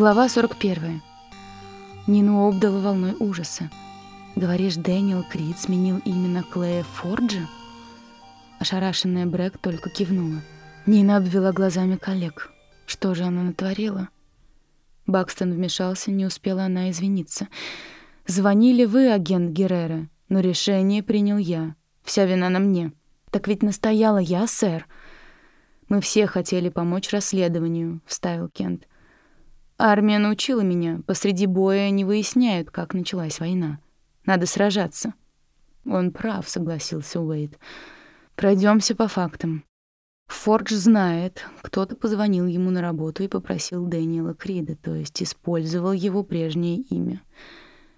Глава 41. Нину обдала волной ужаса. «Говоришь, Дэниел Крид сменил имя Клея Форджа?» Ошарашенная Брэк только кивнула. Нина обвела глазами коллег. Что же она натворила? Бакстон вмешался, не успела она извиниться. «Звонили вы, агент Геррера, но решение принял я. Вся вина на мне». «Так ведь настояла я, сэр». «Мы все хотели помочь расследованию», — вставил Кент. «Армия научила меня. Посреди боя не выясняют, как началась война. Надо сражаться». «Он прав», — согласился Уэйд. Пройдемся по фактам. Фордж знает, кто-то позвонил ему на работу и попросил Дэниела Крида, то есть использовал его прежнее имя.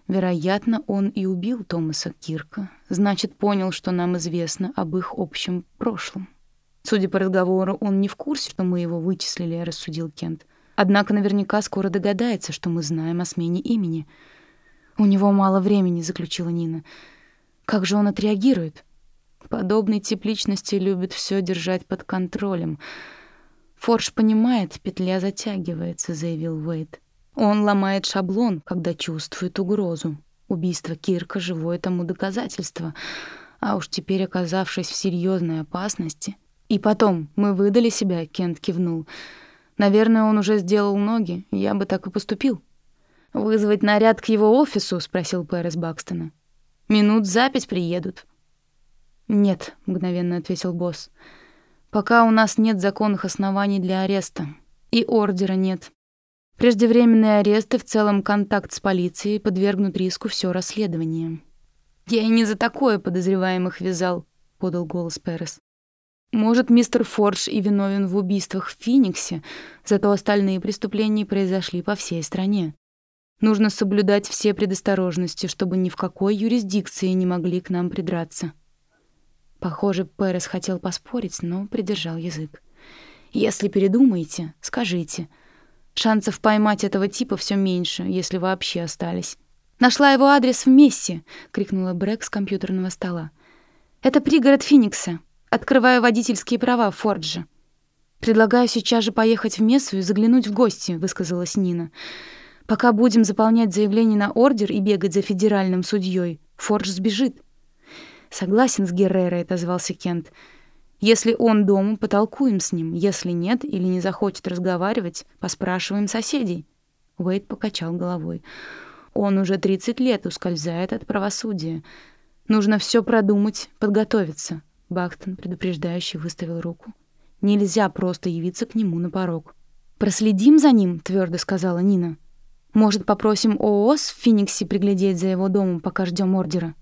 Вероятно, он и убил Томаса Кирка, значит, понял, что нам известно об их общем прошлом. Судя по разговору, он не в курсе, что мы его вычислили, рассудил Кент. Однако наверняка скоро догадается, что мы знаем о смене имени. У него мало времени, заключила Нина. Как же он отреагирует? Подобный тип личности любит все держать под контролем. Форш понимает, петля затягивается, заявил Уэйд. Он ломает шаблон, когда чувствует угрозу. Убийство Кирка — живое тому доказательство. А уж теперь, оказавшись в серьезной опасности... И потом, мы выдали себя, Кент кивнул. Наверное, он уже сделал ноги, я бы так и поступил. «Вызвать наряд к его офису?» — спросил Пэрис Бакстона. «Минут за пять приедут». «Нет», — мгновенно ответил босс. «Пока у нас нет законных оснований для ареста. И ордера нет. Преждевременные аресты, в целом контакт с полицией, подвергнут риску все расследование». «Я и не за такое подозреваемых вязал», — подал голос Перес. «Может, мистер Фордж и виновен в убийствах в Фениксе, зато остальные преступления произошли по всей стране. Нужно соблюдать все предосторожности, чтобы ни в какой юрисдикции не могли к нам придраться». Похоже, Перес хотел поспорить, но придержал язык. «Если передумаете, скажите. Шансов поймать этого типа все меньше, если вообще остались». «Нашла его адрес в Мессе!» — крикнула Брэк с компьютерного стола. «Это пригород Феникса. Открываю водительские права в Фордже». «Предлагаю сейчас же поехать в Мессу и заглянуть в гости», — высказалась Нина. «Пока будем заполнять заявление на ордер и бегать за федеральным судьей, Фордж сбежит». «Согласен с Геррерой», — отозвался Кент. «Если он дома, потолкуем с ним. Если нет или не захочет разговаривать, поспрашиваем соседей». Уэйд покачал головой. «Он уже 30 лет ускользает от правосудия. Нужно все продумать, подготовиться». Бактон, предупреждающе, выставил руку. «Нельзя просто явиться к нему на порог». «Проследим за ним», — твердо сказала Нина. «Может, попросим ООС в Фениксе приглядеть за его домом, пока ждем ордера?»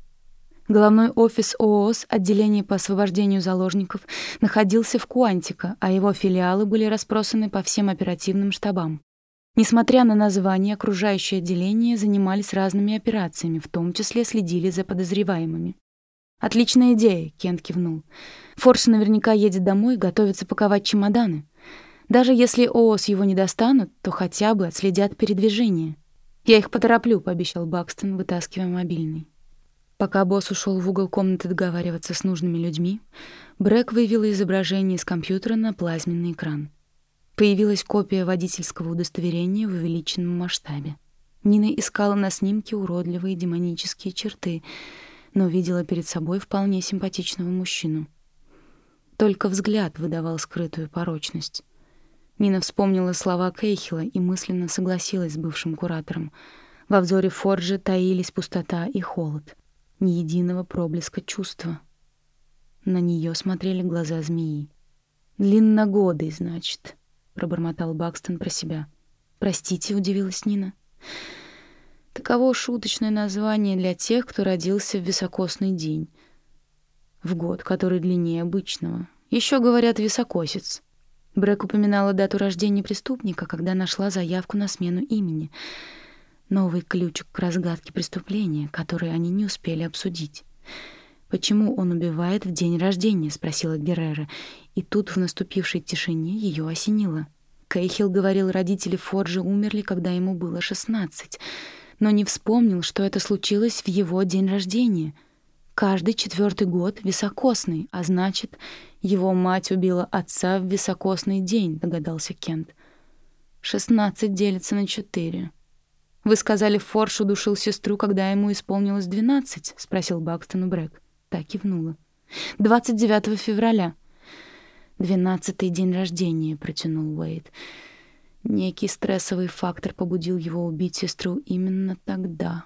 Головной офис ООС, отделение по освобождению заложников, находился в Куантико, а его филиалы были распросаны по всем оперативным штабам. Несмотря на название, окружающие отделения занимались разными операциями, в том числе следили за подозреваемыми. «Отличная идея», — Кент кивнул. «Форш наверняка едет домой, готовится паковать чемоданы. Даже если ООС его не достанут, то хотя бы отследят передвижение». «Я их потороплю», — пообещал Бакстон, вытаскивая мобильный. Пока босс ушел в угол комнаты договариваться с нужными людьми, Брэк вывела изображение из компьютера на плазменный экран. Появилась копия водительского удостоверения в увеличенном масштабе. Нина искала на снимке уродливые демонические черты, но видела перед собой вполне симпатичного мужчину. Только взгляд выдавал скрытую порочность. Нина вспомнила слова Кейхила и мысленно согласилась с бывшим куратором. Во взоре Форджа таились пустота и холод ни единого проблеска чувства. На нее смотрели глаза змеи. «Длинногодый, значит», — пробормотал Бакстон про себя. «Простите», — удивилась Нина. Таково шуточное название для тех, кто родился в високосный день. В год, который длиннее обычного. Еще говорят «високосец». Брэк упоминала дату рождения преступника, когда нашла заявку на смену имени — Новый ключик к разгадке преступления, который они не успели обсудить. «Почему он убивает в день рождения?» — спросила Геррера. И тут в наступившей тишине ее осенило. Кейхил говорил, родители Форджа умерли, когда ему было шестнадцать, но не вспомнил, что это случилось в его день рождения. Каждый четвертый год високосный, а значит, его мать убила отца в високосный день, догадался Кент. Шестнадцать делится на четыре. «Вы сказали, Форш удушил сестру, когда ему исполнилось двенадцать?» — спросил Бакстон у Брэк. Так кивнула. «Двадцать девятого февраля». «Двенадцатый день рождения», — протянул Уэйд. Некий стрессовый фактор побудил его убить сестру именно тогда.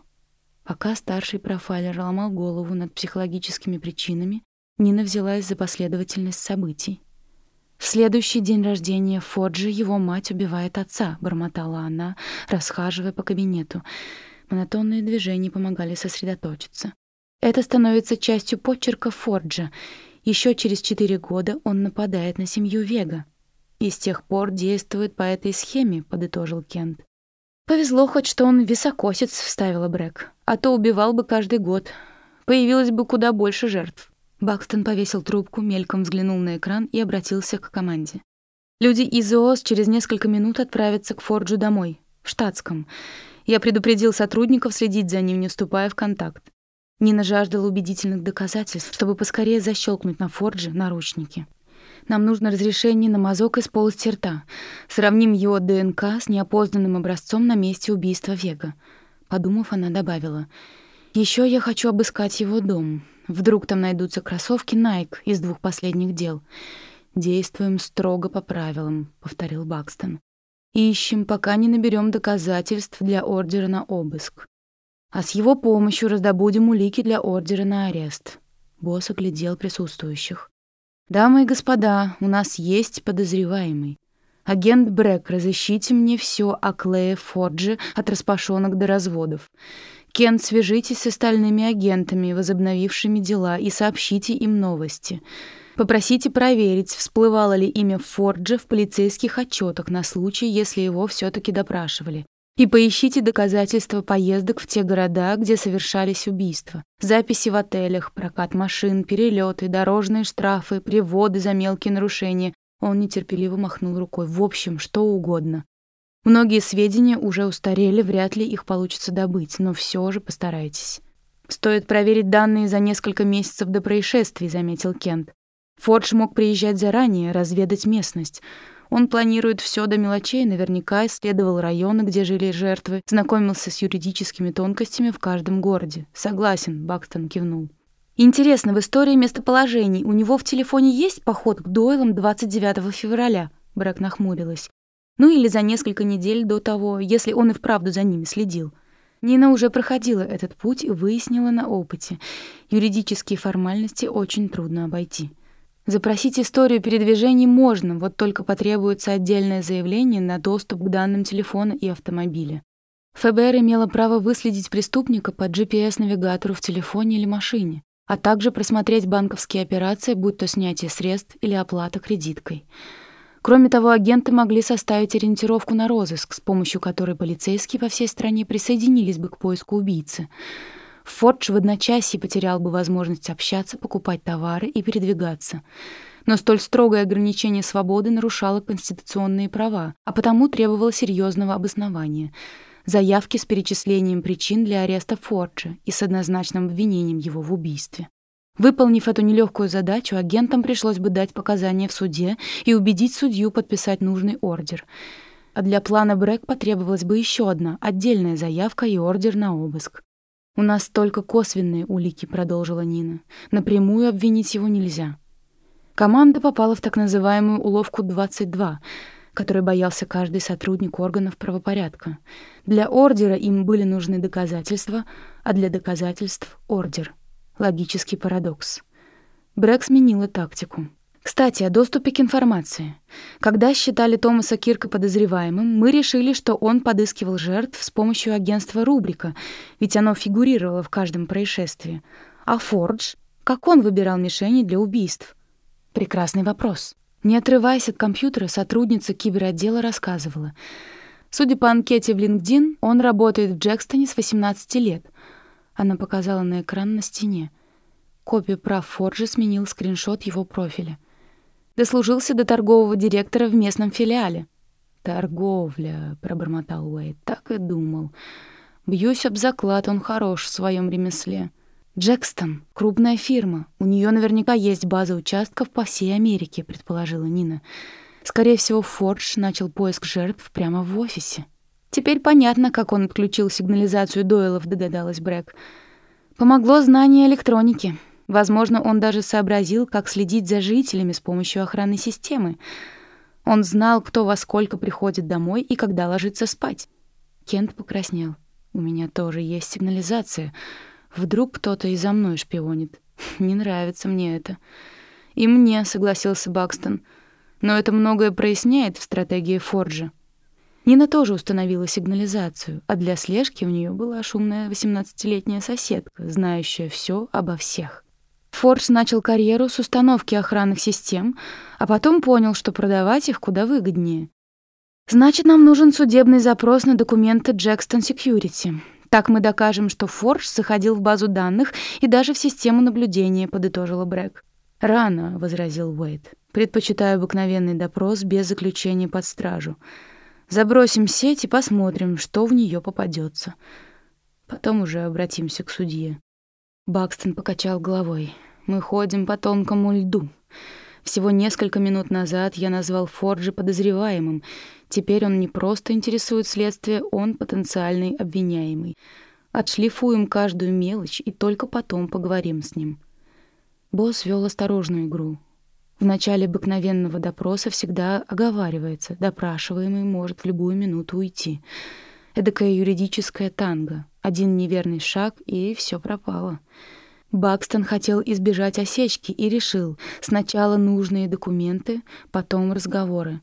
Пока старший профайлер ломал голову над психологическими причинами, Нина взялась за последовательность событий. «В следующий день рождения Фоджи его мать убивает отца», — бормотала она, расхаживая по кабинету. Монотонные движения помогали сосредоточиться. Это становится частью почерка Форджа. Еще через четыре года он нападает на семью Вега. И с тех пор действует по этой схеме, подытожил Кент. Повезло хоть, что он високосец, вставила Брэк. А то убивал бы каждый год. Появилось бы куда больше жертв. Бакстон повесил трубку, мельком взглянул на экран и обратился к команде. Люди из ООС через несколько минут отправятся к Форджу домой, в штатском. Я предупредил сотрудников следить за ним, не вступая в контакт. Нина жаждала убедительных доказательств, чтобы поскорее защелкнуть на Фордже наручники. Нам нужно разрешение на мазок из полости рта. Сравним его ДНК с неопознанным образцом на месте убийства Вега. Подумав, она добавила. Еще я хочу обыскать его дом. Вдруг там найдутся кроссовки Nike из двух последних дел. Действуем строго по правилам, повторил Бакстон. Ищем, пока не наберем доказательств для ордера на обыск. А с его помощью раздобудем улики для ордера на арест. Босс оглядел присутствующих. «Дамы и господа, у нас есть подозреваемый. Агент Брэк, разыщите мне все о Клее Фордже от распашонок до разводов. Кен, свяжитесь с остальными агентами, возобновившими дела, и сообщите им новости. Попросите проверить, всплывало ли имя Форджа в полицейских отчетах на случай, если его все таки допрашивали. И поищите доказательства поездок в те города, где совершались убийства. Записи в отелях, прокат машин, перелеты, дорожные штрафы, приводы за мелкие нарушения. Он нетерпеливо махнул рукой. В общем, что угодно. Многие сведения уже устарели, вряд ли их получится добыть, но все же постарайтесь. Стоит проверить данные за несколько месяцев до происшествий, заметил Кент. Фордж мог приезжать заранее, разведать местность. Он планирует все до мелочей, наверняка исследовал районы, где жили жертвы, знакомился с юридическими тонкостями в каждом городе. Согласен, Бакстон кивнул. Интересно, в истории местоположений у него в телефоне есть поход к Дойлам 29 февраля? Брэк нахмурилась. Ну или за несколько недель до того, если он и вправду за ними следил. Нина уже проходила этот путь и выяснила на опыте. Юридические формальности очень трудно обойти. Запросить историю передвижений можно, вот только потребуется отдельное заявление на доступ к данным телефона и автомобиля. ФБР имело право выследить преступника по GPS-навигатору в телефоне или машине, а также просмотреть банковские операции, будь то снятие средств или оплата кредиткой. Кроме того, агенты могли составить ориентировку на розыск, с помощью которой полицейские по всей стране присоединились бы к поиску убийцы — Фордж в одночасье потерял бы возможность общаться, покупать товары и передвигаться. Но столь строгое ограничение свободы нарушало конституционные права, а потому требовало серьезного обоснования. Заявки с перечислением причин для ареста Форджа и с однозначным обвинением его в убийстве. Выполнив эту нелегкую задачу, агентам пришлось бы дать показания в суде и убедить судью подписать нужный ордер. А для плана Брэк потребовалась бы еще одна отдельная заявка и ордер на обыск. «У нас только косвенные улики», — продолжила Нина. «Напрямую обвинить его нельзя». Команда попала в так называемую уловку 22, которой боялся каждый сотрудник органов правопорядка. Для ордера им были нужны доказательства, а для доказательств — ордер. Логический парадокс. Брэк сменила тактику. Кстати, о доступе к информации. Когда считали Томаса Кирка подозреваемым, мы решили, что он подыскивал жертв с помощью агентства «Рубрика», ведь оно фигурировало в каждом происшествии. А Фордж? Как он выбирал мишени для убийств? Прекрасный вопрос. Не отрываясь от компьютера, сотрудница киберотдела рассказывала. Судя по анкете в LinkedIn, он работает в Джекстоне с 18 лет. Она показала на экран на стене. Копию прав Форджа сменил скриншот его профиля. Дослужился до торгового директора в местном филиале. «Торговля», — пробормотал Уэйд, — так и думал. «Бьюсь об заклад, он хорош в своем ремесле». «Джекстон — крупная фирма. У нее наверняка есть база участков по всей Америке», — предположила Нина. Скорее всего, Фордж начал поиск жертв прямо в офисе. Теперь понятно, как он отключил сигнализацию Дойлов, догадалась Брэк. Помогло знание электроники. Возможно, он даже сообразил, как следить за жителями с помощью охранной системы. Он знал, кто во сколько приходит домой и когда ложится спать. Кент покраснел. «У меня тоже есть сигнализация. Вдруг кто-то и за мной шпионит. Не нравится мне это». «И мне», — согласился Бакстон. «Но это многое проясняет в стратегии Форджа». Нина тоже установила сигнализацию, а для слежки у нее была шумная 18-летняя соседка, знающая все обо всех. Фордж начал карьеру с установки охранных систем, а потом понял, что продавать их куда выгоднее. «Значит, нам нужен судебный запрос на документы Джекстон Security. Так мы докажем, что Фордж заходил в базу данных и даже в систему наблюдения», — подытожила Брэк. «Рано», — возразил Уэйд. «Предпочитаю обыкновенный допрос без заключения под стражу». Забросим сеть и посмотрим, что в нее попадется. Потом уже обратимся к судье. Бакстон покачал головой. Мы ходим по тонкому льду. Всего несколько минут назад я назвал Форджи подозреваемым. Теперь он не просто интересует следствие, он потенциальный обвиняемый. Отшлифуем каждую мелочь и только потом поговорим с ним. Босс вел осторожную игру. В начале обыкновенного допроса всегда оговаривается, допрашиваемый может в любую минуту уйти. Эдакая юридическая танго. Один неверный шаг, и все пропало. Бакстон хотел избежать осечки и решил сначала нужные документы, потом разговоры.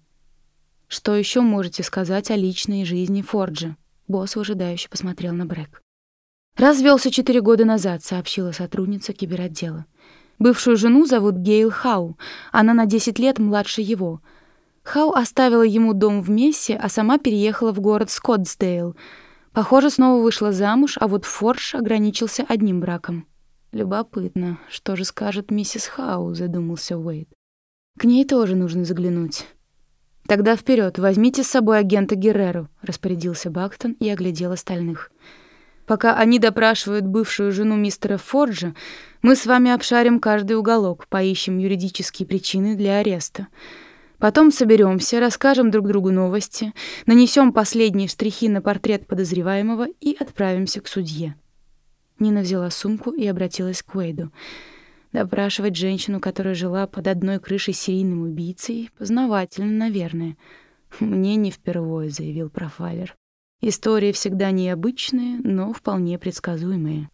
«Что еще можете сказать о личной жизни Форджа?» Босс выжидающе посмотрел на Брэк. «Развелся четыре года назад», — сообщила сотрудница киберотдела. Бывшую жену зовут Гейл Хау, она на 10 лет младше его. Хау оставила ему дом в Мессе, а сама переехала в город Скоттсдейл. Похоже, снова вышла замуж, а вот Форш ограничился одним браком. Любопытно, что же скажет миссис Хау, задумался Уэйд. К ней тоже нужно заглянуть. Тогда вперед, возьмите с собой агента Герреру, распорядился Бактон и оглядел остальных. Пока они допрашивают бывшую жену мистера Форджа, мы с вами обшарим каждый уголок, поищем юридические причины для ареста. Потом соберемся, расскажем друг другу новости, нанесем последние штрихи на портрет подозреваемого и отправимся к судье. Нина взяла сумку и обратилась к Уэйду. Допрашивать женщину, которая жила под одной крышей с серийным убийцей, познавательно, наверное. Мне не впервые, заявил профайлер. Истории всегда необычные, но вполне предсказуемые.